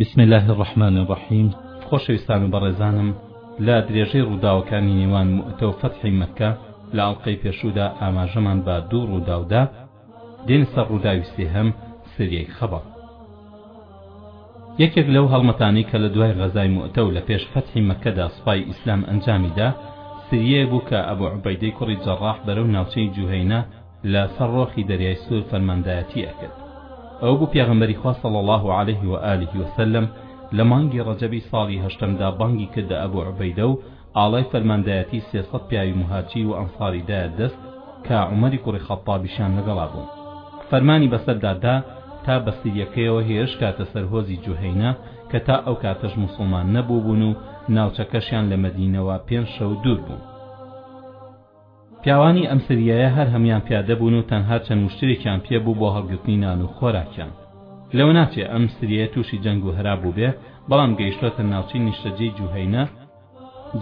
بسم الله الرحمن الرحیم خۆشەویستان و بەڕێزانم لە درێژەی ڕووداوەکانی نێوان موئتە و فەتحی مەککە لە ئەڵقەی پێشوودا ئاماژەمان بە دوو ڕووداودا دێنە سەر ڕووداوی سێهەم سریای خەبە یەکێک لەو هەڵمەتانی کە لە دوای غەزای موئتە و لە پێش فەتحی مەککەدا سوپای ئیسلام ئەنجامیدا سریەیە بوو کە ئەبو عوبەیدەی کوڕی جەڕاح بەرەو ناوچەی جوهەینە لە سەر ڕۆخی دەریای سور فەرماندایەتی ئەکرد ئەوە بوو پێغەمبەری خوا صلی اللە علیه و آله و سلم لە مانگی ڕەجەبی ساڵی هەشتەم دا بانگی کردە ئەبو عوبەیدە و ئاڵای فەرماندایەتی سێ سەد پیاوی موهاجیر و ئەنصاری دایە دەست کە عومەری کوڕی خەتتابیشیان لەگەڵا بوو فەرمانی بەسەردا دا تا بە سیریەکەیەوە هێرش کاتە سەر هۆزی جوهەینە کە تا ئەو کاتەش موسڵمان نەبووبوون و ناوچەکەشیان لە مەدینەوە پێنج شەو دوور بوو پیاوانی ئەم سریایە هەر هەموویان پیادە بوون و تەنها چەند وشترێکیان پێ بوو بۆ هەڵگرتنی نان و خۆراکیان لەوە ناچێ ئەم سریایە تووشی جەنگ و هەرا بووبێ بەڵام گەیشتۆتە ناوچەی نیشتەجێی جوهەینە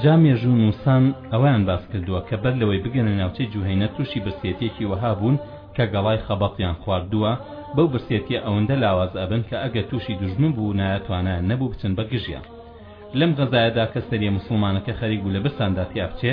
جا مێژوو نووسان ئەوەیان باس کردووە کە بەر لەوەی بگەنە ناوچەی جوهەینە تووشی برسێتیەکی وەها بوون کە گەڵای خەبەتیان خواردووە بەو برسێتیە ئەوەندە لاواز ئەبن کە ئەگەر تووشی دوژمن بوونایە توانایان نەبوو بچن بە گژیان لەم غەزایەدا کە سەریە موسڵمانەکە خەریک بوو لە برساندا تیابچێ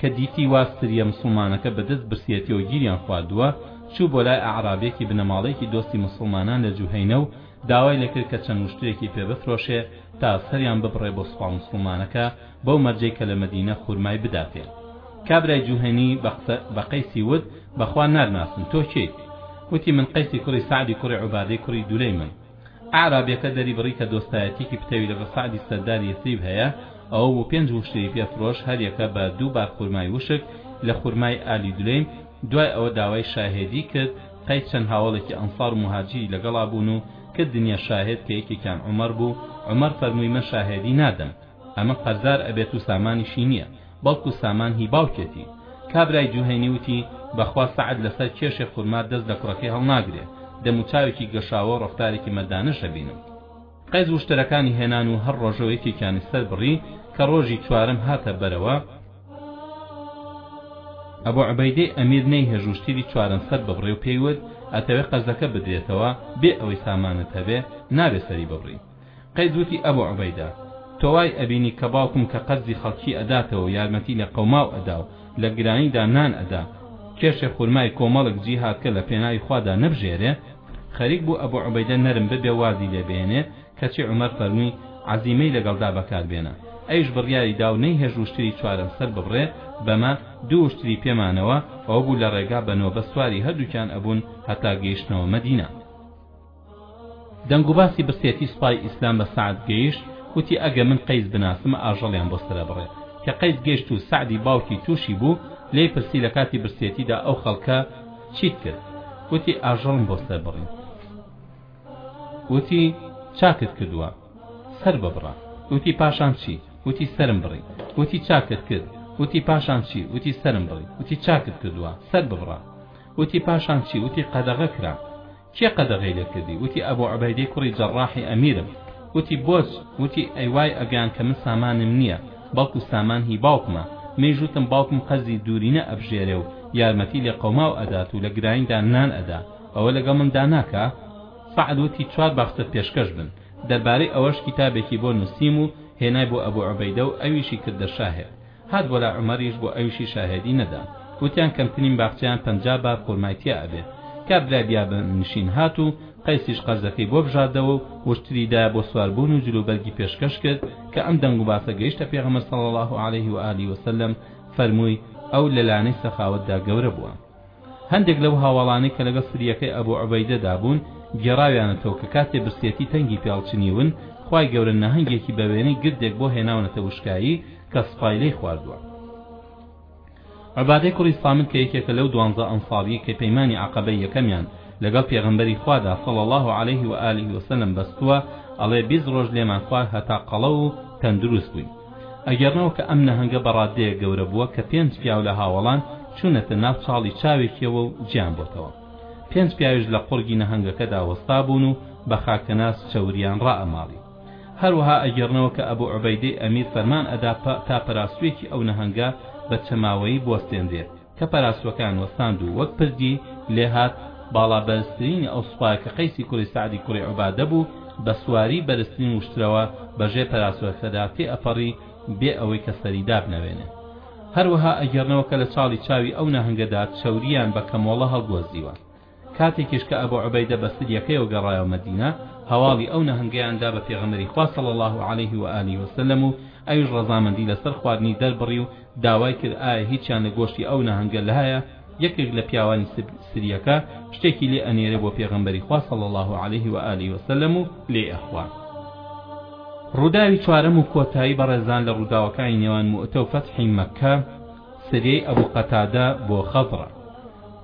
کە دیتی وا سترییە مسوڵمانەکە بە دەست برسیەتیەوە گیریان خواردووە، چوو بۆ لای ئەعرابێکی بنەماڵەیەکی دۆستی مسوڵمانان لە جوهەینە و داوای لێ کرد کە چەند وشترێکی پێ بفرۆشێ تا سەریان ببڕێ بۆ سوپا مسوڵمانەکە بەو مەرجەی کە لە مەدینە خورمای بداتێ. کابرای جوهەینی بە قسە بە قەیسی وت، بە خوا ناتناسم، تۆ کێیت؟ وتی، من قەیسی کوڕی سەعدی کوڕی عوبادەی کوڕی دولیمم. ئەعرابیەکە دەریبڕی کە دۆستایەتیەکی پتەوی لەگەڵ سەعدی سەرداری یەسریب هەیە، ئەو و پێنج ووشتری پێ فرۆش هەر یەکە بە دوو باغ خورمای ووشک لە خورمای ئالی دولەیم، دوای ئەوە داوای شاهێدی کرد، قەیس چەند هاوەڵێکی ئەنسار و موهاجیری لەگەڵا بوون و کردنیە شاهێد کە یەکێکیان عومەر بوو، عومەر فەرمووی من شاهێدی نادەم. ئەمە قەرزار ئەبێت و سامانیشی نیە بەڵکو سامان هی باوکێتی کابرای جوهەینی وتی بەخوا سەعد لەسەر کێشێ خورما دەست لە کوڕەکەی هەڵناگرێ دەموچاوێکی گەشاوەو ڕەفتارێکی مەردانەش ئەبینم قەیس وشترەکانی هێنان و هەر ڕۆژەو یەکێکیانی سەر بڕی کە ڕۆژی چوارەم هاتە بەرەوە، ئەبو عوبەیدەی ئەمیر نەیهێژ وشتری چوارەم سەر ببڕێ و پێی وت ئەتەوێ قەرزەکە بدرێتەوە بێ ئەوەی سامانت هەبێ نابێ سەری ببڕی، قەیس وتی، ئەبو عوبەیدە! تۆ وای ئەبینی کە باوکم کە قەرزی خەڵکی ئەداتەوە و یارمەتی لە قەوماو ئەدا و لە گرانیدا نان ئەدا، کێشێ خورمای کۆمەڵک جیهادکەر لە پێناوی خوادا نەبژێرێ؟ خەریک بوو ئەبو عوبەیدە نەرم ببێ و وازی لێ بهێنێ، کەچی عومەر فەرمووی، عەزیمەی لەگەڵدا بەکار بێنە. ئەویش بڕیاری دا و نەیهێشت وشتری چوارەمسەر ببڕێ، بەمە دوو وشتری پێ مانەوە، ئەوەبوو لە ڕێگا بە نۆبە سواری هەردووکیان ئەبوون هەتا گەیشتنەوە مەدینە. دەنگوباسی برسێتی سوپای ئیسلام بە سەعد گەیشت وتی ئەگە من قەیس بناسم ئاژەڵیان بۆ سرە بڕێ کە قەیس گەیشت و سەعدی باوکی تووشی بوو لێی پرسی لە کاتی برسێتیدا ئەو خەڵکە چیت کرد وتی ئاژەڵم بۆ سەر بڕین وتی چاکت کردووە سەر ببڕە وتی پاشان چی وتی سرم بڕی وتی چاکت کرد وتی پاشان چی وتی سرم بڕی وتی چاکت کردووە سەر ببڕە وتی پاشان چی وتی قەدەغە کرا کێ قەدەغەی لێ کردی؟ وتی، ئەبو عوبەیدەی کوڕی جەڕاحی ئەمیرم. وتی، بۆچ؟ وتی، ئەی وای ئەگەیاند کە من سامانم نییە، بەڵکو سامان هی باوکمە. منیش وتم باوکم قەرزی دوورینە ئەبژێرێ و یارمەتی لێقەوماو ئەدات و لە گرانیدا نان ئەدا، ئەوە لەگەڵ مندا ناکا؟ سەعد وتی، چوار باخچەت پێشکەش بن. دەربارەی ئەوەش کیتابێکی بۆ نووسیم و هێنای بۆ ئەبو عوبەیدە و ئەویشی کردە شاهێد. هات بۆ لای عومەریش بۆ ئەویشی شاهێدی نەدا وتیان کەمترین باخچەیان پەنجا بار خورمای تیا ئەبێ کابرای بیابە نشین هات و قەیسیش قەرزەکەی بۆ بژاردەوە و وشتری دایە بۆ سواربوون و جلوبەرگی پێشکەش کرد کە ئەم دەنگ و باسە گەیشتە پێغەمبەر صلی الله علیه و آله وسلم فەرمووی ئەو لە لانەی سەخاوەتدا گەورە بووە هەندێک لەو هاواڵانەی کە لەگەڵ سریەکەی ئەبو عوبەیدەدا بوون گێڕاویانەتەوە کە کاتێ برسیەتی تەنگی پێڵچنیون خوای گەورە نەهەنگێکی بە وێنەی گردێک بۆ هێناونەتە وشکایی کە سپای لێی خواردووە عبادەی کوڕی سامت کە یەکێکە لەو دوانزە ئەنصاریەی کە پەیمانی عەقەبەی یەکەمیان لەگەڵ پێغەمبەری خوادا صلی الله علیه و آله وسلم بەستووە ئەڵێ بیست ڕۆژ لێمان خوارد هەتا قەڵەو و تەندروست بووین ئەگێڕنەوە کە ئەم نەهەنگە بە ڕاددەیەک گەورە بووە کە پێنج پیاو لە هاوەڵان چوونەتە ناو چاڵی چاوێکیەوە و جیان بۆتەوە پێنج پیاویش لە قوڕگی نەهەنگەکەدا وەستا بوون و بە خاکەناس چەوریان ڕائەماڵی هەروەها ئەگێڕنەوە کە ئەبوو عوبەیدەی ئەمیر فەرمان ئەدا تا پەراسووێکی ئەو نەهەنگە بە چەماوەیی بوەستێنرێت کە پاراستووەکان وەستاند و وەک پردی لێ هات، باڵا بەرزترینی ئەو سوپایە کە قەیسی کوڕی سەعدی کوڕی عوبادە بوو، بە سواری بەرزترین وشترەوە بە ژێر پاراستووەکەدا تێ ئەپەڕی بێ ئەوەی کەس سەری دابنەوێنێ. هەروەها ئەگێڕنەوە کە لە چاڵی چاوی ئەو نەهەنگەدا چەورییان بە کەمۆڵە هەڵگۆزیوە. کاتێکیش کە ئەبو عوبەیدە بە سریەکەیەوە گەڕایەوە مەدینە هەواڵی ئەو نەهەنگەیان دا بە پێغەمبەری خوا صلی اللە علیه و آله و سلم و ئەویش ڕەزامەندی لەسەر خواردنی دەربڕی و داوای کرد ئایا هیچیان لە گۆشتی ئەو نەهەنگە لایە یەکێک لە پیاوانی سریەکە شتێکی لێ ئەنێرێ بۆ پێغەمبەری خوا صلی اللە علیه و آله و سلم و لێی ئەخوا ڕووداوی چوارەم و کۆتایی بەڕێزان لە ڕووداوەکانی نێوان موئتە و فەتحی مەککە سریەی ئەبو قەتادە بۆ خەزڕە.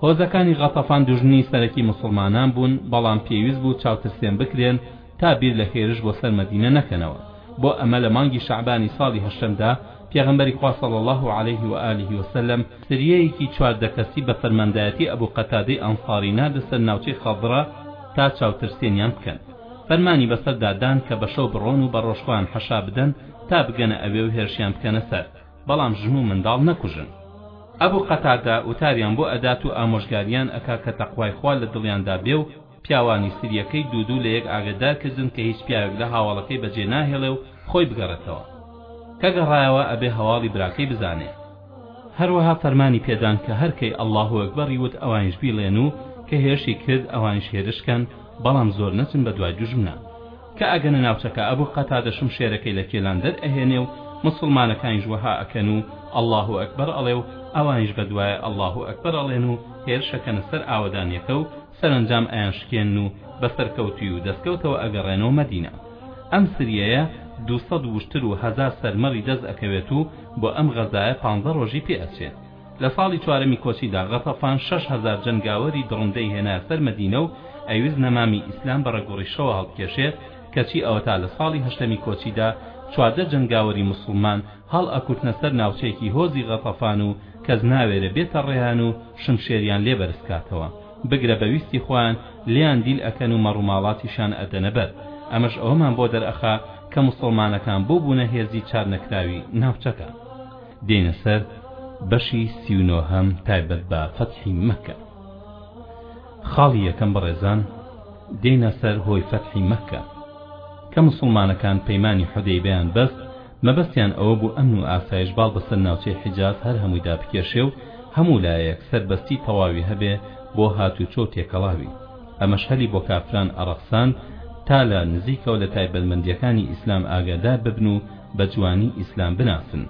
هۆزەکانی غەتەفان دوژمنی سەرەکی موسڵمانان بوون، بەڵام پێویست بوو چاوترسێن بکرێن تا بیر لە هێرش بۆ سەر مەدینە نەکەنەوە، بۆ ئەمە لە مانگی شەعبانی ساڵی هەشتەمدا پێغەمبەری خوا صلی اللە علیه و آله و سلم سریەیەکی چواردە کەسی بە فەرماندایەتی ئەبو قەتادەی ئەنصاری ناردە سەر ناوچەی خەزڕە تا چاوترسێنیان بکەن. فەرمانی بەسەردا دان کە بە شەو بڕۆن و بە ڕۆژ خۆیان حەشا بدەن تا بگەنە ئەوێ و هێرشیان بکەنە سەر. بەڵام ژن و منداڵ نەکوژن. ئەبو قەتادە وتاریان بۆ ئەدات و ئامۆژگاریان ئەکا کە تەقوای خوا لە دڵیاندا بێ و پیاوانی سریەکەی دوو دوو لە یەک ئاگەدار کردن کە هیچ پیاوێک لە هاواڵەکەی بە جێ ناهێڵێ و خۆی بگەڕێتەوە کە گەڕایەوە ئەبێ هەواڵی براکەی بزانێ. هەروەها فەرمانی پێدان کە هەر کەی اللە اکبر ی وت ئەوانیش بیڵێن و کە هێرشی کرد ئەوانیش هێرش کەن بەڵام زۆر نەچن بە دوای دوژمنا. کە ئەگەنە ناوچەکە ئەبو قەتادە شمشێرەکەی لە کێلان دەر ئەهێنێ و موسڵمانەکانیش وەها ئەکەن و اللە اکبر ئەڵێ و ئەوانیش بە دوایە اللە اکبر ئەڵێن و هێرش ئەکەنە سەر ئاوەدانیەکە و سەرەنجام ئەیانشکێنن و بە سەرکەوتووی و دەسکەوتەوە ئەگەڕێنەوە مەدینە ئەم سریەیە دوو سەد وشتر و هەزار سەرمەڕی دەست ئەکەوێت و بۆ ئەم غەزایە پانزە ڕۆژی پێ ئەچێ لە ساڵی چوارەمی کۆچیدا غەتەفان شەش هەزار جەنگاوەری دڕندەی هێنایە سەر مەدینە و ئەیوست نەمامی ئیسلام بە ڕەگوڕیشەوە هەڵبکێشێ کەچی ئەوەتا لە ساڵی هەشتەمی کۆچیدا چواردە جەنگاوەری موسڵمان هەڵئەکوتنە سەر ناوچەیەکی هۆزی غەتەفان و کەس ناوێرێ بێتە ڕێیان و شمشێریان لێ بەرز کاتەوە بگرە بە ویستی خۆیان لێیان دیل ئەکەن و مەڕوماڵاتیشیان ئەدەنە بەر ئەمەش ئەوەمان بۆ دەرئەخا کە موسڵمانەکان بووبوونە هێزی چارنەکراوی ناوچەکە. دێینە سەر بەشی سی و نۆهەم تایبەت بە فەتحی مەککە خاڵی یەکەم بەڕێزان دێینە سەر هۆی فەتحی مەککە کە مسلمانەکان پەیمانی حودەیبەیان بەست مەبەستیان ئەوە بوو ئەمن و ئاسایش باڵ بەسەر ناوچەی حیجاز هەر هەموویدا بکێشێ و هەموو لایەک سەربەستی تەواوی هەبێ بۆ هاتوچۆ و تێکەڵاوی ئەمەش هەلی بۆ کافران ئەڕەخساند تا لە نزیکەوە لە تایبەتمەندییەکانی ئیسلام ئاگادار ببن و بە جوانی ئیسلام بناسن.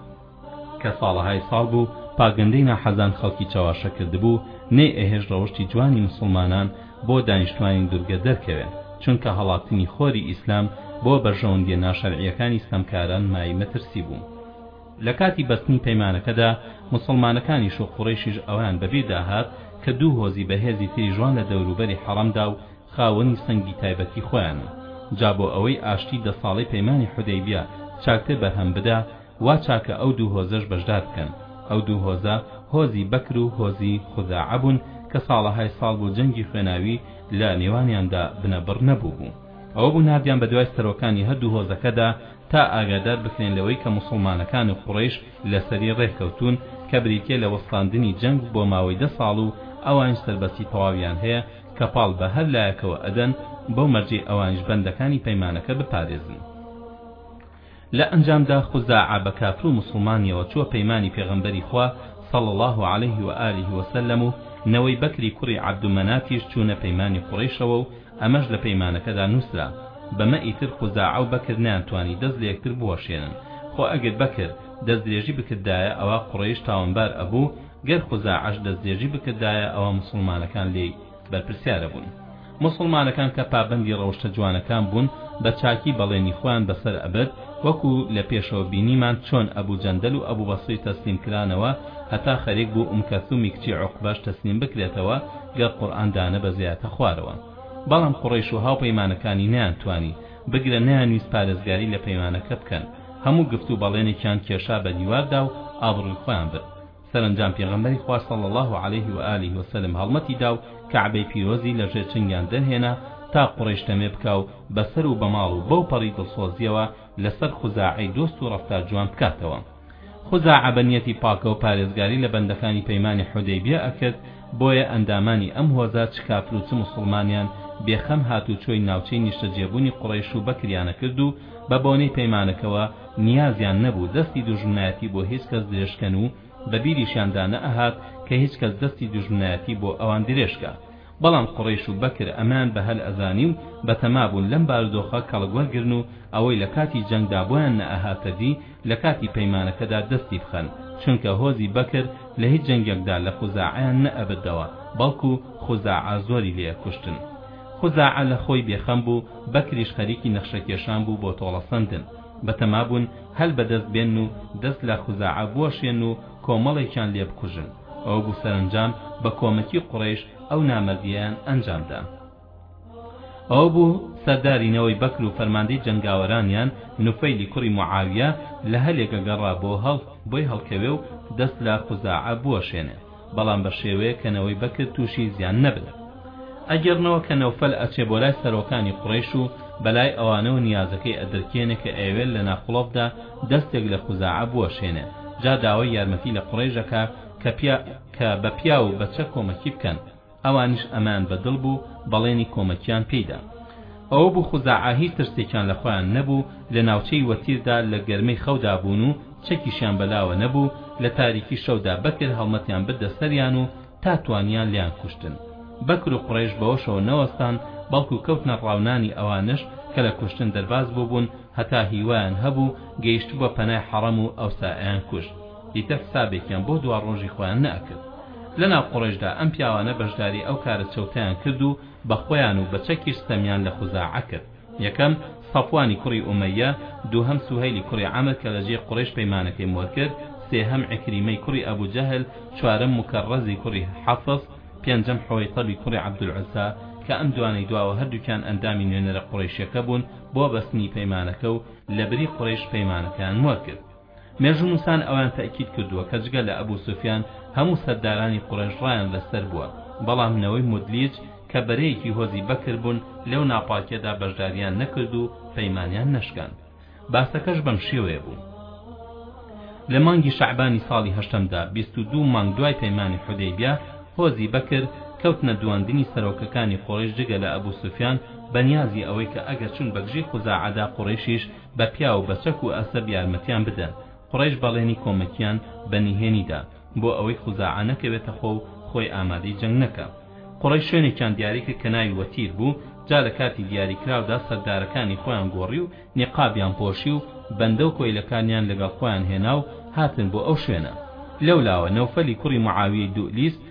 کە ساڵەهای ساڵ بوو پاگەندەی ناحەزان خەڵکی چەواشە کردبوو، نەیئەهێشت ڕەوشتی جوانی موسڵمانان بۆ دانیشتوانی دورگە دەرکەوێ، چونکە هەڵاتنی خۆری ئیسلام بۆ بەرژەوەندییە ناشەرعییەکانی ستەمکاران مای مەترسی بوو. لە کاتی بەستنی پەیمانەکەدا موسڵمانەکانیش و قوڕەیشیش ئەوەیان بە بیردا هات کە دوو هۆزی بەهێزی تری ژوان لە دەوروبەری حەڕەمدا و خاوەنی سەنگی تایبەتی خۆیانن جا بۆ ئەوەی ئاشتی دە ساڵەی پەیمانی حودەیبیە چاکتر بەرهەم بدا وا چاکە ئەو دوو هۆزەش بەشدار بکەن ئەو دوو هۆزە هۆزی بەکر و هۆزی خوزاعە بوون کە ساڵەهای ساڵ بوو جەنگی خوێناوی لە نێوانیاندا بنەبڕ نەبووبوو ئەوە بوو ناردیان بە دوای سەرۆکانی هەردوو هۆزەکەدا تا ئاگادار بکرێن لەوەی کە موسڵمانەکان و قوڕەیش لەسەری ڕێ کەوتوون کە بریتیە لە وەستاندنی جەنگ بۆ ماوەی دە ساڵ و ئەوانیش سەربەستی تەواویان هەیە کە پاڵ بە هەر لایەکەوە ئەدەن بەو مەرجەی ئەوانیش بەندەکانی پەیمانەکە بپارێزن. لە ئەنجامدا خوزاعە بە کافر و موسڵمانیەوە چووە پەیمانی پێغەمبەری خوا صلی اللە علیه و آله و سلم و نەوەی بەکری کوڕی عبدمنافیش چوونە پەیمانی قوڕەیشەوە و ئەمەش لە پەیمانەکەدا نووسرا، بەمە ئیتر خوزاعە و بەکر نەیانتوانی دەست لە یەکتر بوەشێنن، خۆ ئەگر بەکر دەستدرێژی بکردایە ئەوا قوڕەیش تاوانبار ئەبوو، گەر خوزاعەش دەستدرێژی بکردایە ئەوا موسڵمانەکان لێی بەرپرسیار ئەبوون. موسڵمانەکان کە پابەندی ڕەوشتە جوانەکان بوون بە چاکی بەڵێنی خۆیان بەسەر ئەبرد، وەکو لە پێشەوە بینیمان چۆن ئەبو جەندەل و ئەبو بەسری تەسلیم کرانەوە، هەتا خەریک بوو ئوم کەلثومی کچی عوقبەش تەسلیم بکرێتەوە، گەر قورئان دانەبەزیایەتە خوارەوە بەڵام قوڕەیش و هاوپەیمانەکانی نەیانتوانی بگرە نەیانویست پارێزگاری لە پەیمانەکە بکەن هەموو گفت و بەڵێنێکیان کێشا بەدیواردا و ئابڕوی خۆیان برد سەرەنجام پێغەمبەری خوا صلی اللە علیه و آله و سلم هەڵمەتی دا و کەعبەی پیرۆزی لە ژێر چنگیان دەرهێنا تا قوڕەیش تەمێ بکا و بەسەر و بەماڵ و بەو پەڕی دڵسۆزییەوە لەسەر خوزاعی دۆست و ڕەفتار جوان بکاتەوە خوزاعە بە نیەتی پاکەوە پارێزگاری لە بەندەکانی پەیمانی حودەیبیە ئەکرد، بۆیە ئەندامانی ئەم هۆزە چ کافر و چ موسڵمانیان بێ خەم هاتوچۆی ناوچەی نیشتەجێبونی قوڕەیش و بەکریانە کرد و بە بۆنەی پەیمانەکەوە نیازیان نەبوو دەستی دوژمنایەتی بۆ هیچ کەس درێژکەن و بە بیریشیاندا نەئەهات کە هیچ کەس دەستی دوژمنایەتی بۆ ئەوان درێژکا بەڵام قوڕەیش و بەکر ئەمەیان بە هەل ئەزانی و بە تەما بوون لەم بارودۆخە کەڵک وەرگرن و ئەوەی لە کاتی جەنگدا بۆیان نەئەهاتە دی لە کاتی پەیمانەکەدا دەستی بخەن چونکە هۆزی بەکر لە هیچ جەنگێکدا لە خوزاعیان نەئەبردەوە بەڵکو خوزاعە زۆری لێ ئەکوشتن خوزاعە لە خۆی بێخەم بوو بەکریش خەریکی نەخشە کێشان بوو بۆ تۆڵە سەندن بە تەما بوون هەل بەدەست بێنن و دەست لە خوزاعە بوەشێن و کۆمەڵێکیان لێ بکوژن ئەو بوو سەرەنجام بە کۆمەکی قوڕەیش ئەو نامەردیەیان ئەنجام دا ئەو بوو سەرداری نەوەی بەکر و فەرماندەی جەنگاوەرانیان نوفەیلی کوڕی معاویە لە هەلێکە گەڕا بۆ هەڵ بۆی هەڵکەوێ و دەست لە خوزاعە بوەشێنێ بەڵام بە شێوەیەک کە نەوەی بەکر تووشی زیان نەبن ئەگێڕنەوە کە نەوفەل ئەچێ بۆ لای سەرۆکانی قوڕەیش و بە لای ئەوانەوە نیازەکەی ئەدرکێنێ کە ئەیەوێ لە ناقڵۆڤدا دەستێک لە خوزاعە بوەشێنێ جا داوای یارمەتی لە قوڕەیش ئەکا کە پیا کە بە پیاو و بەچە کۆمەکی بکەن ئەوانیش ئەمەیان بە دڵ بوو بەڵێنی کۆمەکیان پێی دا ئەوە بوو خوزاعە هیچ ترسێکیان لە خۆیان نەبوو لە ناوچەی وەتیردا لە گەرمەی خەودا بوون و چەکیشیان بە لاوە نەبوو لە تاریکی شەودا بەکر هەڵمەتیان بردە سەریان و تا توانیان لێیان کوشتن. بەکر و قوڕەیش بەوەشەوە نەوەستان، بەڵکو کەوتنە ڕاونانی ئەوانەش کە لە کوشتن دەرباز بووبوون، هەتا هیوایان هەبوو، گەیشتبووە پەنای حەڕەم و ئەوسا ئەیانکوشت. ئیتر حسابێکیان بۆ دواڕۆژی خۆیان نەئەکرد. لەناو قوڕەیشدا ئەم پیاوانە بەشداری ئەو کارە چەوتەیان کرد و بە خۆیان و بە چەکیش ستەمیان لە خوزاعە کرد. یەکەم، صەفوانی کوڕی ئومەییە، دووهەم، سوهەیلی کوڕی عەمر کە لە جێی قوڕەیش پەیمانەکەی مۆر کرد، سێهەم، عیکریمەی کوڕی ئەبو جەهل، چوارەم، موکەڕەزی کوڕی حەفص، پێنجەم، حوەیتەبی کوڕی عەبدولعوزا، کە ئەم دوانەی دواوە هەردووکیان ئەندامی نوێنەرە قوڕەیشیەکە بوون بۆ بەستنی پەیمانەکە و لە بری قوڕەیش پەیمانەکەیان مۆر کرد. مێژوونووسان ئەوەیان تەئکید کردووە کە جگە لە ئەبو سوفیان هەموو سەردارانی قوڕەیش ڕایان لە سەر بووە، بەڵام نەوەی مودلیج کە بەرەیەکی هۆزی بەکر بوون لەو ناپاکیەدا بەشداریان نەکرد و پەیمانیان نەشکاند. باسەکەش بەم شێوەیە بوو. لە مانگی شەعبانی ساڵی هەشتەمدا، بیست و دوو مانگ دوای پەیمانی حودەیبیە، هۆزی بەکر کەوتنە دواندنی سەرۆکەکانی قوڕەیش جگە لە ئەبو سوفیان بە نیازی ئەوەی کە ئەگەر چوون بە گژی خوزاعەدا قوڕەیشیش بە پیاو و بە چەک و ئەسەب یارمەتیان بدە قوڕەیش بەڵێنی کۆمەکیان بە نهێنی دا بۆ ئەوەی خوزاعە نەکەوێتە خۆ و خۆی ئامادەی جەنگ نەکا قوڕەیش شوێنێکیان دیاری کرد کە ناوی وەتیر بوو جا لە کاتی دیاری کراودا سەردارەکانی خۆیان گۆڕی و نیقابیان پۆشی و بەندە و کۆیلەکانیان لەگەڵ خۆیان هێنا و هاتن بۆ ئەو شوێنە لەولاوە نەوفەلی کوڕی معاویەی دوئلیس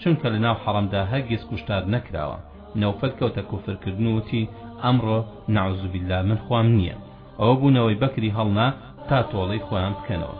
چونکە لە ناو حەڕەمدا هەرگیز کوشتار نەکراوە، نەوفەل کەوتە کوفر کردن و وتی، ئەمڕۆ نعوذ باللە من خوام نییە، ئەوە بوو نەوەی بەکری هەڵنا تا تۆڵەی خۆیان بکەنەوە.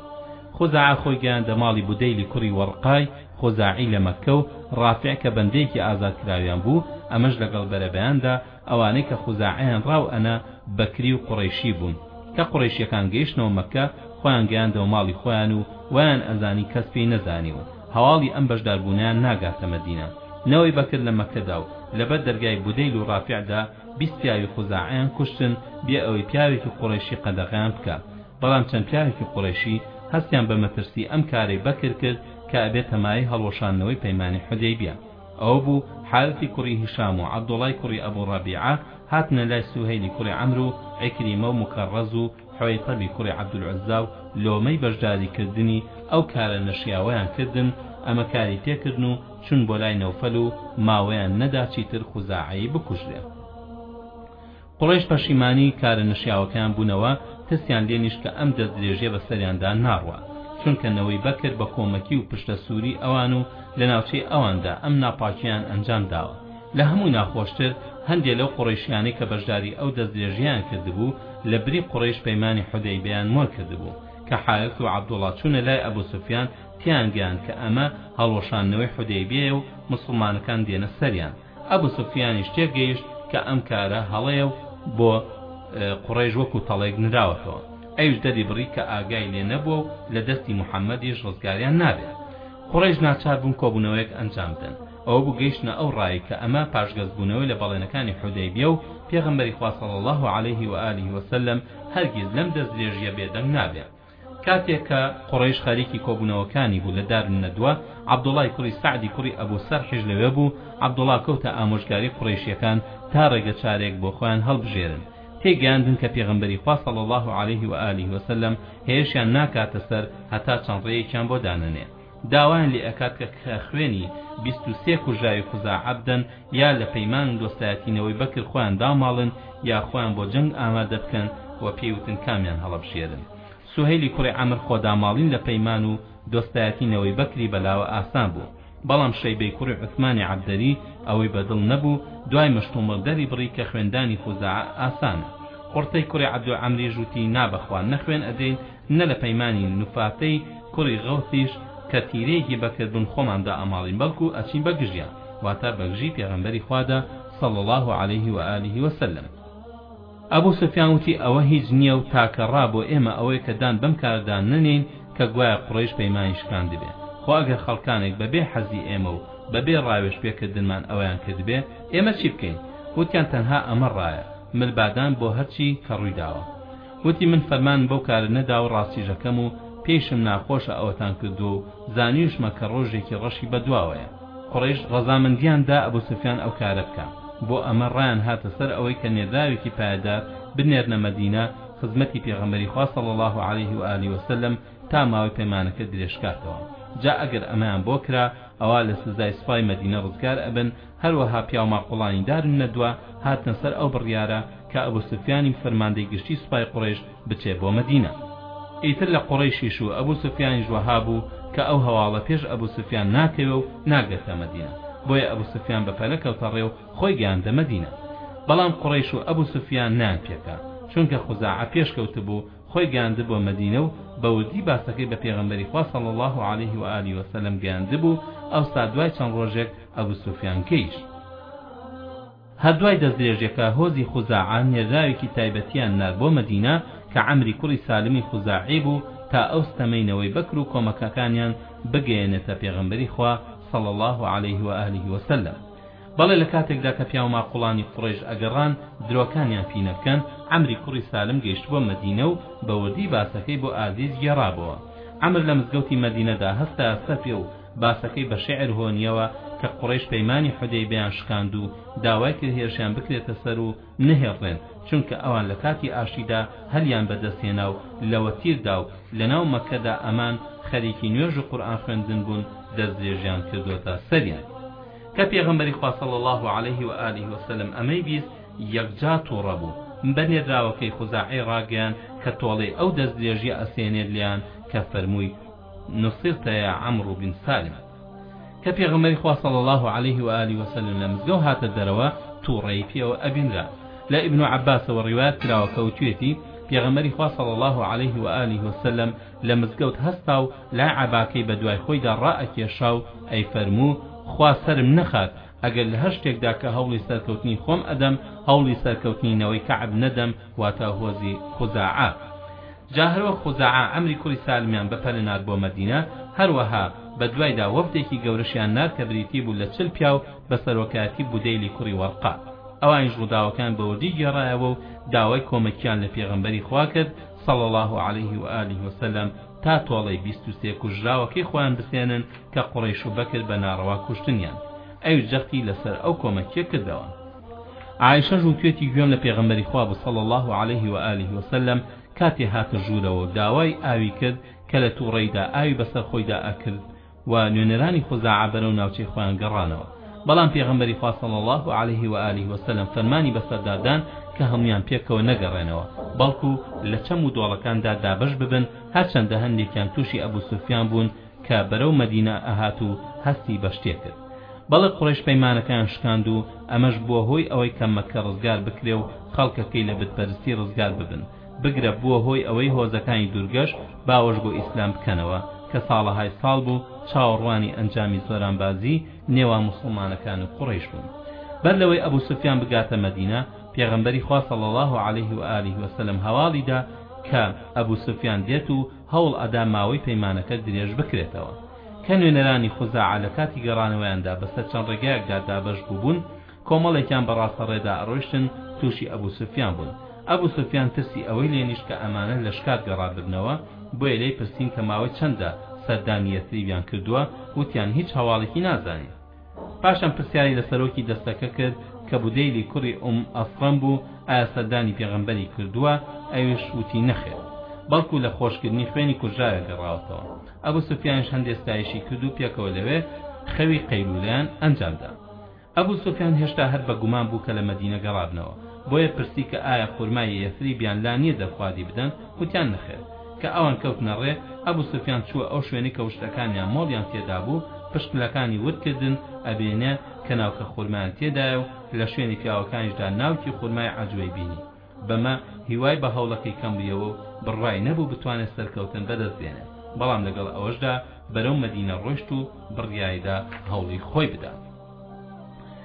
خوزاعە خۆی گەیاندە ماڵی بودەیلی کوڕی وەڕقای خوزاعی لە مەککە و ڕافع کە بەندەیەکی ئازاد کراویان بوو ئەمەش لەگەڵ بەرەبەیاندا، ئەوانەی کە خوزاعەیان ڕاو ئەنا بەکری و قوڕەیشی بوون کە قوڕەیشیەکان گەیشتنەوە مەککە خۆیان گەیاندەوە ماڵی خۆیان و وایان ئەزانی کەس پێی نەزانی و هەواڵی ئەم بەشدار بوونەیان ناگاتە مەدینە نەوەی بەکر لە مەککەدا و لەبەر دەرگای بودەیل و ڕافیعدا بیست پیاوی خوزاعەیان کوشتن بێ ئەوەی پیاوێکی قوڕەیشی قەدەغەیان بکا بەڵام چەند پیاوێکی قوڕەیشی هەستیان بە مەترسی ئەم کارەی بەکر کرد کە ئەبێتە مایەی هەڵوەشاندنەوەی پەیمانی حودەیبیە ئەوە بوو حارثی کوڕی هیشام و عەبدوڵای کوڕی ئەبو ڕەبیعە هاتنە لای سوهەیلی کوڕی عەمر و عیکریمە و موکەڕەز و حوەیتەبی کوڕی عەبدولعوزا و لۆمەی بەشداری کردنی ئەو کارە نەشیاوەیان کردن، ئەمە کاری پێ کردن و چون بۆ لای نەوفەل و ماوەیان نەدا چیتر خوزاعەیی بکوژرێن. قوڕەیش پەشیمانی کارە نەشیاوەکەیان بوونەوە، ترسیان لێ نیشت کە ئەم دەستدرێژیە بە سەریاندا ناڕوا، چونکە نەوەی بەکر بە کۆمەکی و پشتە سووری ئەوان و لە ناوچەی ئەواندا ئەم ناپاکیەیان ئەنجام داوە. لە هەمووی ناخۆشتر هەندێ لەو قوڕەیشیانەی کە بەشداری ئەو دەستدرێژیەیان کردبوو لە بری قوڕەیش پەیمانی حودەیبەیان مۆر کردبوو کە حارث و عەبدوڵا چوونە لای ئەبوو سوفیان تێیان گەیاند کە ئەمە هەڵوەشاندنەوەی حودەیبیەیە و موسڵمانەکان دێنە سەریان. ئەبو سوفیانیش تێگەیشت کە ئەم کارە هەڵەیە و بۆ قوڕەیش وەکو تەڵێک نراوەتەوە، ئەویش دەری بڕی کە ئاگای لێ نەبووە و لە دەستی موحەممەدیش ڕزگاریان نابێت. قوڕەیش ناچار بوون کۆبوونەوەیەک ئەنجام بدەن. ئەوە بوو گەیشتنە ئەو ڕایەی کە ئەمە پاشگەزبوونەوەی لە بەڵێنەکانی حودەیبیە و پێغەمبەری خوا صلی اللە علیه و آله و سلم هەرگیز لەم دەستدرێژییە بێدەنگ نابێ. کاتێک کە قوڕەیش خەریکی کۆبوونەوەکانی بوو لە دار الندوە، عەبدوڵای کوڕی سەعدی کوڕی ئەبو سەرحیش لەوێ بوو، عەبدوڵا کەوتە ئامۆژگاری قوڕەیشییەکان تا ڕێگە چارەیەک بۆ خۆیان هەڵبژێرن، تێی گەیاندن کە پێغەمبەری خوا صلی اللە علیه و آله وسلم هێرشیان ناکاتە سەر هەتا چەند ڕێیەکیان بۆ دانەنێ. داوایان لێ ئەکات کە کە خوێنی بیست و سێ کوژراوی خوزاعە بدەن یا لە پەیمان و دۆستایەتی نەوەی بەکر خۆیان داماڵن یا خۆیان بۆ جەنگ ئامادە بکەن و پێی وتن کامیان هەڵەبژێرن سوهەیلی کوڕی عەمر خۆ داماڵین لە پەیمان و دۆستایەتی نەوەی بەکری بەلاوە ئاسان بوو بەڵام شەیبەی کوڕی عوسمانی عەبدەری ئەوەی بە دڵ نەبوو دوای مشتومڕ دەری بڕی کە خوێندانی خوزاعە ئاسانە قرطەی کوڕی عەبدولعەمریش وتی نا بەخوا نە خوێن ئەدەین نە لە پەیمانی نوفاتەی کوڕی غەوسیش کە تیرەیەکی بەکر بوون خۆمان دائەماڵین بەڵکو ئەچین بە گژیان واتە بەگژی پێغەمبەری خوادا صلی اللە علیه و آله و سلم. ئەبو سوفیان وتی ئەوە هیچ نییە و تاکە ڕا بۆ ئێمە ئەوەیە کە دان بەم کارەدا نەنێین کە گوایە قوڕەیش پەیمانی شکاندبێ خۆ ئەگەر خەڵکانێک بە بێ حەزی ئێمە و بە بێ ڕاوێژ پێکردنمان ئەوەیان کردبێ ئێمە چی بکەین وتیان تەنها ئەمە ڕایە مل بادان بۆ هەرچی کە ڕووی داوە وتی من فەرمانم بەو کارە نەدا و ڕاستیژەکەم و پێیشم ناخۆشە ئەوەتان کردووە و زانیوشمە کە ڕۆژێکی ڕەشی بەدواوەیە. قوڕەیش ڕەزامەندییان دا ئەبو سوفیان ئەو کارە بکا. بۆ ئەمە ڕایان هاتە سەر ئەوەی کە نێردراوێکی پایەدار بنێرنە مەدینە خزمەتی پێغەمبەری خوا صلی اللە علیه و آله و سلم تا ماوەی پەیمانەکە درێژکاتەوە. جا ئەگەر ئەمەیان بۆ کرا ئەوا لە سزای سوپای مەدینە ڕزگار ئەبن، هەروەها پیاوماقوڵانی دار الندوە هاتنە سەر ئەو بڕیارە، کە ئەبو سوفیانی فەرماندەی گشتی سوپای قوڕەیش بچێ بۆ مەدینە. ئیتر لە قوڕەیشیش و ئەبو سوفیانیش وەها بوو کە ئەو هەواڵە پێش ئەبو سوفیان ناکەوێ و ناگەتە مەدینە، بۆیە ئەبو سوفیان بە پەلە کەوتە ڕێ و خۆی گەیاندە مەدینە. بەڵام قوڕەیش و ئەبو سوفیان نەیان پێکا، چونکە خوزاعە پێش کەوتبوو، خۆی گەیاندبووە مەدینە و بە وردی باسەکەی بە پێغەمبەری خوا صلی اللە علیه و آله و سلم گەیاندبوو، ئەوسا دوای چەند ڕۆژێک ئەبو سوفیانکەیش. هەر دوای دەستدرێژیەکە هۆزی خوزاعە نێرراوێکی تایبەتیان نارد بۆ مەدینە کە عەمری کوڕی سالمی خوزاعی بوو تا ئەو ستەمەی نەوەی بەکر و کۆمەکەکانیان بگەیەنێتە پێغەمبەری خوا صلی اللە علیه و آله و سلم بەڵێ لە کاتێکدا کە پیاوماقوڵانی قوڕەیش ئەگەڕان درۆکانیان پینە بکەن عەمری کوڕی سالم گەیشتبووە مەدینە و بە وردی باسەکەی بۆ ئازیز گێڕابۆوە عەمر لە مزگەوتی مەدینەدا هەستا سەر پێ و باسەکەی بە شیعر هۆنیەوە کە قوڕەیش پەیمانی حودەیبەیان شکاند و داوای کرد هێرشیان بکرێتە سەر و نەهێڵرێن چونکە ئەوان لە کاتی ئاشتیدا هەلیان بەدەست هێنا و لەوە تیر دا و لەناو مەککەدا ئەمان خەریکی نوێژ و قورئان خوێندن بوون دەستدرێژیان کردۆتە سەریان کە پێغەمبەری خوا صلی الله علیه و آله و سلم ئەمەی بیست یەکجا توڕە بوو بە نێردراوەکەی خوزاعی ڕاگەیان کە تۆڵەی ئەو دەستدرێژیە ئەسێنێت لێیان کە فەرمووی نصرت یا عمرو بن سالم کە پێغەمبەری خوا صلی الله علیه و آله و سلم لە مزگەو هاتە دەرەوە توڕەیی پێوە ئەبینرا لە ابن عباسەوە ڕیوایەت کراوە کەوتوێتی پێغەمبەری خوا صلی الله علیه و آله و سلم لە مزگەوت هەستا و لای عباکەی بە دوای خۆیدا ڕائەکێشا و ئەی فەرموو خوا سەرم نەخات ئەگەر لە هەر شتێکدا کە هەوڵی سەرکەوتنی خۆم ئەدەم هەوڵی سەرکەوتنی نەوەی کەعب نەدەم واتە هۆزی خوزاعە جا هەروەک خوزاعە عەمری کوڕی سالمیان بە پەنە نارد بۆ مەدینە، هەروەها بەدوایدا وەفدێکی گەورەشیان نارد کە بریتی بوو لە چل پیاو بە سەرۆکایەتی بودەیلی کوڕی وەڕقە، ئەوانیش ڕووداوەکان بە وردی گێڕایەوە و داوای کۆمەکیان لە پێغەمبەری خوا کرد، صلی اللە علیه و آله و سلم، تا تۆڵەی بیست و سێ کوژراوەکەی خۆیان بسێنن کە قوڕەیش و بەکر بە ناڕەوا کوشتنیان، ئەویش جەختی لەسەر ئەو کۆمەکییە کردەوە. عائشەش وتوێتی گوێم لە پێغەمبەری خوا بوو صلی اللە علیه و آله و سلم کاتێ هاتە ژوورەوە و داوای ئاوی کرد کە لە توڕەیدا ئاوی بەسەر خۆیدا ئەکرد و نوێنەرانی خوزاعە بەرەو ناوچەی خۆیان گەڕانەوە بەڵام پێغەمبەری خوا صلی اللە علیه و آله و سلم فەرمانی بەسەردادان کە هەمویان پێکەوە نەگەڕێنەوە بەڵکو لە چەم و دۆڵەکاندا دابەش ببن هەرچەندە هەندێکیان توشی ئەبو سوفیان بوون کە بەرەو مەدینە ئەهات و هەستی بە شتێ کرد بەڵێ قوڕەیش پەیمانەکەیان شکاند و ئەمەش بووە هۆی ئەوەی کە مەککە ڕزگار بکرێ و خەڵکەکەی لە بت پەرستی ڕزگار ببن بگرە بووە هۆی ئەوەی هۆزەکانی دوورگەش باوەش بۆ ئیسلام بکەنەوە کە ساڵەهای ساڵ بوو چاوەڕوانی ئەنجامی زۆرانبازی نێوان موسڵمانەکان و قوڕەیش بوون بەر لەوەی ئەبو سفیان بگاتە مەدینە پێغەمبەری خوا صلی الله علیه و آله و سلم هەواڵی دا کە ئەبو سفیان دێت و هەوڵ ئەدا ماوەی پەیمانەکە درێژ بکرێتەوە. کە نوێنەرانی خوزاعە لە کاتی گەڕانەوەیاندا بەسەر چەند ڕێگایەکدا دابەش بووبوون، کۆمەڵێکیان بە ڕاستە ڕێدا ئەڕۆیشتن تووشی ئەبوو سوفیان بوون. ئەبوو سوفیان ترسی ئەوەی لێ نیشت کە ئەمانە لە شکات گەڕا ببنەوە، بۆیە لێی پرسین کە ماوەی چەندە سەردانی یەسریبیان کردووە، وتیان هیچ هەواڵێکی نازانین. پاشان پرسیاری لە سەرۆکی دەستەکە کرد کە بودەیلی کوڕی ئوم ئەسڵەم بوو، ئایا سەردانی پێغەمبەری کردووە؟ ئەویش وتی نەخێر، بەڵکو لە خۆشکردنی خوێنی کوژراوێک گەڕاوەتەوە. ئەبو سوفیانیش هەندێ ستایشی کرد و پێکەوە لەوێ خەوی قەیلولەیان ئەنجامدا. ئەبو سوفیان هێشتا هەر بە گومان بوو کە لە مەدینە گەڕابنەوە، بۆیە پرسی کە ئایا خورمای یەسریبیان لا نییە دەرخواردی بدەن؟ وتیان نەخێر. کە ئەوان کەوتنە ڕێ، ئەبو سوفیان چووە ئەو شوێنەی کە وشکەکانیان مۆڵیان تێدا بوو، پشقلەکانی ورد کردن، ئەبینێ کە ناوکە خورمایان تێدایە و لە شوێنی پیاوەکانیشدا ناوکی خورمای عەجوەی بینی. بەمە هیوای بە هەوڵەکەی کەم بوویەوە و بڕوای نەبوو بتوانێ سەرکەوتن بە دەست بێنێ، بەڵام لەگەڵ ئەوەشدا بەرەو مەدینە ڕۆیشت و بڕیایدا هەوڵی خۆی بدات.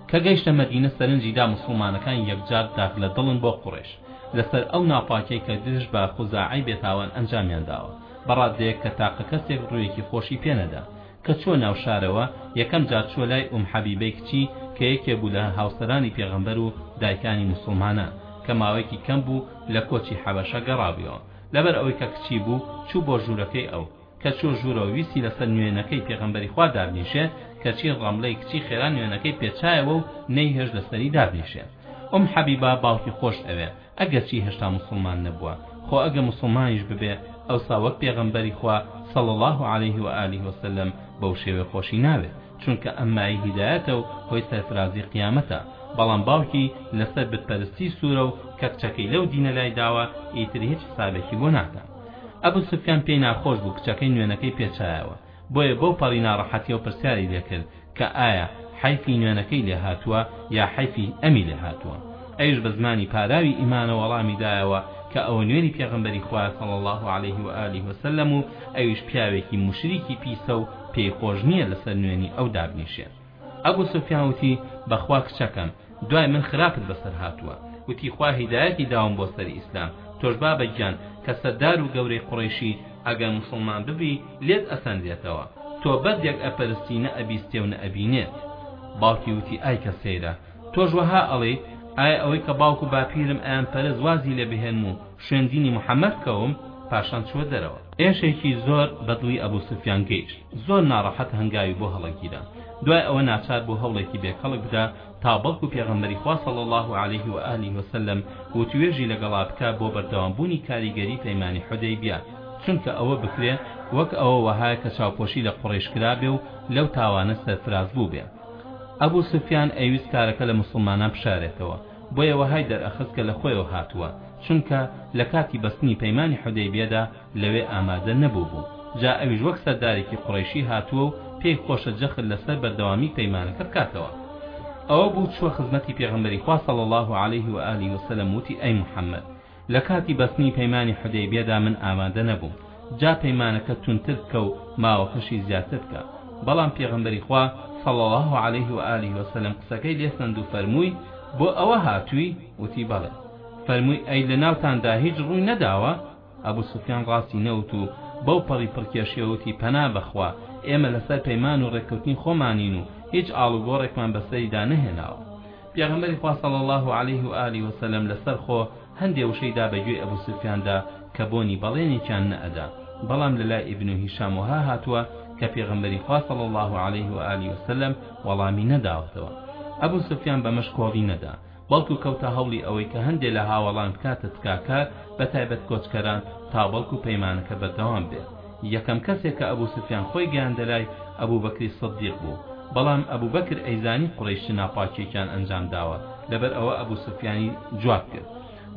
کە گەیشتە مەدینە سەرنجی دا موسڵمانەکان یەکجار داخ لە دڵن بۆ قوڕەیش لەسەر ئەو ناپاکیەی کە دژ بە خوزاعی بێتاوان ئەنجامیان داوە بە ڕادەیەک کە تاقە کەسێک ڕووێکی خۆشی پێ نەدا کە چووە ناو شارەوە یەکەم جار چووە لای ئوم حەبیبەی کچی کە یەکێ بوو لە هاوسەرانی پێغەمبەر و دایکانی موسڵمانان کە ماوەیەکی کەم بوو لە کۆچی حەبەشە گەڕابویەوە لەبەر ئەوەی کە کچی بوو چوو بۆ ژوورەکەی ئەو کە چوو ژوورەوە ویستی لەسەر نوێنەکەی پێغەمبەری خوا دابنیشێ، کەچی ڕەملەی کچی خێرا نوێنەکەی پێچایەوە و نەیهێشت لەسەری دابنیشێ. ئوم حەبیبە باوکی خۆشت ئەوێ، ئەگەرچی هێشتا موسڵمان نەبووە، خۆ ئەگە موسڵمانیش ببێ، ئەوسا وەک پێغەمبەری خوا صلی اللە علیە و آله و سلم بەو شێوەیە خۆشی ناوێ، چونکە ئەم مایەی هیدایەتە و هۆی سەرفرازی قیامەتە، بەڵام باوکی لەسەر بتپەرستی سوورە و کە کچەکەی لەو دینە لای داوە، ئیتر هیچ حسابێکی بۆ ناکا. ئەبو سوفیان پێی ناخۆش بوو کچەکەی نوێنەکەی پێچایەوە، بۆیە بەو پەڕی ناڕەحەتیەوە پرسیاری لێکرد کە ئایا حەیفی نوێنەکەی لێهاتووە یا حەیفی ئەمی لێهاتووە؟ ئەویش بە زمانی پاراوی ئیمانە وەڵامی دایەوە کە ئەوە نوێنی پێغەمبەری خوایە صلی اللە علیه و آله و سلم و ئەویش پیاوێکی موشریکی پیسە و پێی خۆش نیە لەسەر نوێنی ئەو دابنیشێ. ئەبو سوفیان وتی، بەخوا کچەکەم، دوای من خراپت بەسەر هاتووە. وتی، خوا هیدایەتی داوم بۆ سەر ئیسلام، تۆش بابە گیان، کە سەردار و گەورەی قوڕەیشی، ئەگەر موسڵمان ببی، لێت ئەسەنرێتەوە. تۆ بەردێک ئەپەرستی نە ئەبیستێ و نە ئەبینێت. باوکی وتی، ئای کە سەیرە! تۆش وەها ئەڵێیت، ئایا ئەوەی کە باوک و باپیرم ئەیانپەرست وازی لێ بهێنم و شوێن دینی محەمەد بکەوم، پاشان چووە دەرەوە. ئێشێکی زۆر بە دڵی ئەبو سوفیان گەیشت، زۆر ناڕەحەت هەنگاوی بۆ هەڵەگیرا، دوای ئەوە ناچار بوو هەوڵێکی بێ کەڵک بدا تا بەڵکو پێغەمبەری خوا صلی اللە علیه و آله و سلم وتوێژی لەگەڵا بکا بۆ بەردەوام بوونی کاریگەری پەیمانی حودەیبیە چونکە ئەوە بکرێ وەک ئەوە وەهایە کە چاوپۆشی لە قوڕەیش کرابێ و لەو تاوانە سەرفراز بووبێ. ئەبو سوفیان ئەیویست کارەکە لە موسڵمانان بشارێتەوە، بۆیە وەهای دەرئەخست کە لە خۆیەوە هاتووە، چونکە لە کاتی بەستنی پەیمانی حودەیبیەدا لەوێ ئامادە نەبووبوو، جا ئەویش وەک سەردارێکی قوڕەیشی هاتووە و پێی خۆشە جەخت لەسەر بەردەوامیی پەیمانەکە بکاتەوە. ئەوە بوو چووە خزمەتی پێغەمبەری خوا صلی اللە علیه و آله و سلم وتی، ئەی محمد! لە کاتی بەستنی پەیمانی حودەیبیەدا من ئامادە نەبووم جا پەیمانەکە توندتر بکە و ماوەکەشی زیاتر بکە بەڵام پێغەمبەری خوا صلی اللە علیه و آله و سلم قسەکەی لێ سەند و فەرمووی بۆ ئەوە هاتووی وتی بەڵێ فەرمووی ئەی لە ناوتاندا هیچ ڕووی نەداوە ئەبو سوفیان ڕاستی نەوت و بەو پەڕی پڕکێشیەوتی پەنا بەخوا ئێمە لەسەر پەیمان و ڕێککەوتنی خۆمانین و هیچ ئاڵوگۆڕێکمان بەسەریدا نەهێناوە پێغەمبەری خوا صلی اللە علیه و آله و سلم لەسەر خۆ هەندێ وشەی دا بە گوێی ابو سفیان دا کە بۆنی بەڵێنێکیان نەئەدا بەڵام لە لای ابن هشام وەها هاتووە کە پێغەمبەری خوا صلی اللە علیه و آله و سلم وەڵامی نەداوەتەوە ابو سفیان بەمەش کۆڵی نەدا بەڵکو کەوتە هەوڵی ئەوەی کە هەندێ لە هاوەڵان بکاتە تکاکار بە تایبەت کۆچکەران تابەڵکو پەیمانەکە بەردەوام بێ یەکەم کەسێک کە ئەبو سفیان خۆی گەیاندە لای ئەبو بەکری سدیق بوو، بەڵام ئەبو بەکر ئەیزانی قوڕەیش چ ناپاکیەکیان ئەنجام داوە، لەبەر ئەوە ئەبو سفیانی جواب کرد.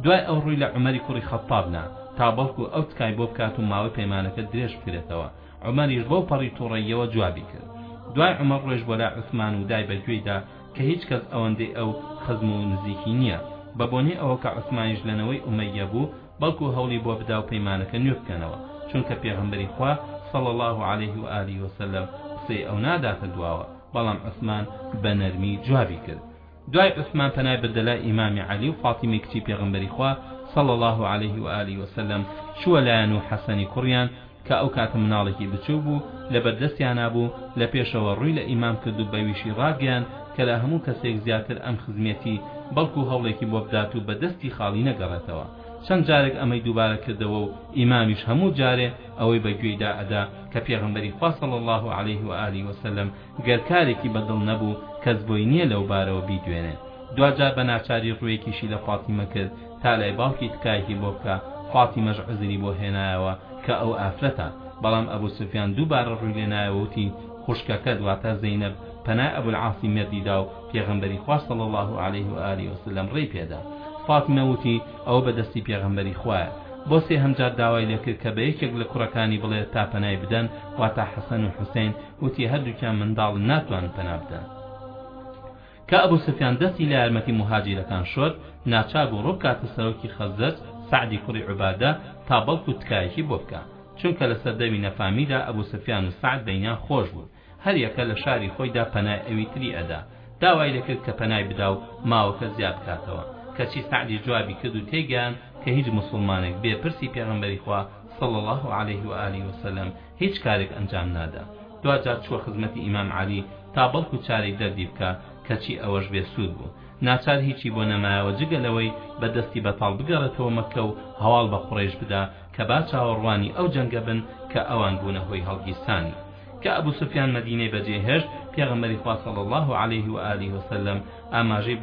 دوای ئەو ڕووی لە عومەری کوڕی خەتاب نا، تا بەڵکو ئەو تکای بۆ بکات و ماوەی پەیمانەکە درێژ بکرێتەوە، عومەریش بەو پەڕی توڕەییەوە جوابی کرد. دوای عومەر ڕۆیشت بۆ لای عوسمان و دای بە گوێی دا کە هیچ کەس ئەوەندەی ئەو خزم و نزیکی نیە، بە بۆنەی ئەوە کە عوسمانیش لە نەوەی ئومەییە بوو، بەڵکو هەوڵی بۆ بدا و پەیمانەکە نوێ بکەنەوە، چونکە پێغەمبەری خوا، صلی اللە علیه و آله و سلم، قسەی ئەو ناداتە دواوە، بەڵام عوسمان بە نەرمی جوابی کرد. دوای عوسمان پەنای بردە لای ئیمامی عەلی و فاتیمەی کچی پێغەمبەری خوا، صلی اللە علیه و آله و سلم، چووە لایان و حەسەنی کوڕیان، کە ئەو کاتە مناڵێکی بچوک بوو لە بەردەستیانا بوو لە پێشەوە ڕووی لە ئیمام کرد و بەویشی ڕاگەیاند کە لە هەموو کەسێک زیاتر ئەم خزمێتی بەڵکو هەوڵێکی بۆ بدات و بە دەستی خاڵی نەگەڕێتەوە چەند جارێک ئەمەی دووبارە کردەوە و ئیمامیش هەموو جارێ ئەوەی بە گوێیدا ئەدا کە پێغەمبەری خوا صلی اللە علیه و آله و سلم گەر کارێکی بە دڵ نەبوو کەس بۆی نییە لەو بارەوە بیدوێنێ دواجار بە ناچاری ڕووێکیشی لە فاتیمە کرد تا لای باوکی تکایەکی بۆ بکا فاتیمەش عوزری بۆ هێنایەوە کە ئەو ئافرەتە بەڵام ئەبو سوفیان دووبارە ڕووی لێ نایەوە وتی خوشکەکەت واتە زەینەب پەنای ئەبو العاسی مردی داو پێغەمبەری خوا صلی اللە علیه و آله وسلم ڕێی پێدا فاتیمە وتی ئەوە بە دەستی پێغەمبەری خوایە بۆ سێهەم جار داوای لێکرد کە بە یەکێک لە کوڕەکانی بڵێ تا پەنای بدەن واتە حەسەن و حوسەین وتی هەردووکیان منداڵن ناتوانن پەنا بدەن کە ئەبو سوفیان دەستی لە یارمەتی موهاجیرەکان شۆرد، ناچار بوو ڕووبکاتە سەرۆکی خەزرەج، سەعدی کوڕی عوبادە، تا بەڵکو تکایەکی بۆ بکا. چونکە لە سەردەمی نەفامیدا ئەبو سوفیان و سەعد بەینیان خۆش بوو. هەر یەکە لە شاری خۆیدا پەنای ئەوی تری ئەدا. داوای لێ کرد کە پەنای بدا و ماوەکە زیاد بکاتەوە. کەچی سەعدیش جوابی کرد و تێیگەیاند کە هیچ موسوڵمانێک بێ پرسی پێغەمبەری خوا، صلی اللە علیه و آله و سلم، هیچ کارێک ئەنجام نادا دواجار چووە خزمەتی ئیمام عەلی تا بەڵکو چارەی دەردی بکا کەچی ئەوەش بێ سوود بوو ناچار هیچی بۆ نەمایەوە جگە لەوەی بە دەستی بەتاڵ بگەڕێتەوە مەککە و هەواڵ بە قوڕەیش بدا کە با چاوەڕوانی ئەو جەنگە بن کە ئەوان بوونە هۆی هەڵگیرسانی کە ئەبو سفیان مەدینەی بەجێ هێشت پێغەمبەری خوا صلی الله علیه و آله و سلم ئاماژەی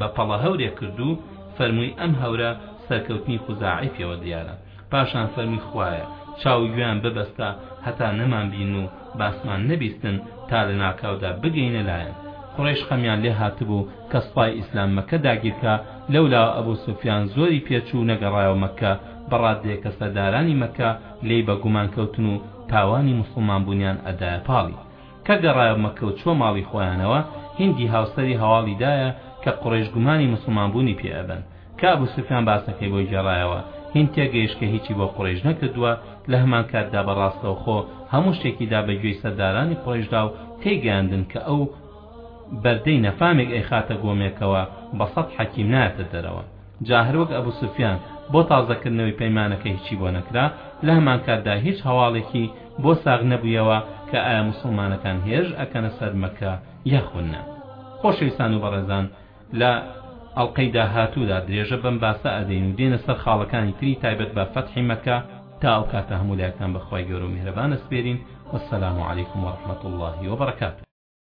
بە پەڵە هەورێک کردو فەرمووی ئەم هەورە سەرکەوتنی خوزاعی پێوە دیارە پاشان فەرمی خوایە چاوو گوێیان ببەستە هەتا نەمان بینن و باسمان نەبیستن تا لە ناکاودا بگەینە لایان قوڕەیش خەمیان لێ هاتبوو کە سوپای ئیسلام مەکە داگیرکا لەولاوە ئەبوو سوفیان زۆری پێچوو و نەگەڕایەوە مەککە بە ڕادەیەک کە سەردارانی مەککە لێی بە گومان کەوتن و تاوانی موسڵمان بوونیان ئەدایە پاڵی کە گەڕایەوە مەککە و چووە ماڵی خۆیانەوە، هیندی هاوسەری هەواڵی دایە کە قوڕەیش گومانی موسڵمان بوونی پێ ئەبەن. کە ئەبو سوفیان باسەکەی بۆ گێڕایەوە، هیند تێگەیشت کە هیچی بۆ قوڕەیش نەکردووە، لە هەمان کاتدا بە ڕاستەوخۆ هەموو شتێکی دا بە گوێی سەردارانی قوڕەیشدا و تێی گەیاندن کە ئەو بەردەی نەفامێک ئەیخاتە گۆمێکەوە بە سەد حەکیم نایەتە دەرەوە. جا هەر وەک ئەبو سوفیان بۆ تازە کردنەوەی پەیمانەکە هیچی بۆ نەکرا لەهەمانکاتدا هیچ هەواڵێکی بۆ ساغ نەبوویەوە کە ئایا موسڵمانەکان هێرش ئەکەنە سەر مەککە یاخود نا خۆشەویستان و بەڕێزان لە ئەڵقەی داهاتوودا درێژە بەم باسە ئەدەین و دێنە سەر خاڵەکانی تری تایبەت بە فەتحی مەککە تا ئەو کاتە هەموو لایەکتان بەخوای گەورە و میهرەبان ئەسپێرین وەسەلام علیکم وەڕحمەت اللە وبرکاته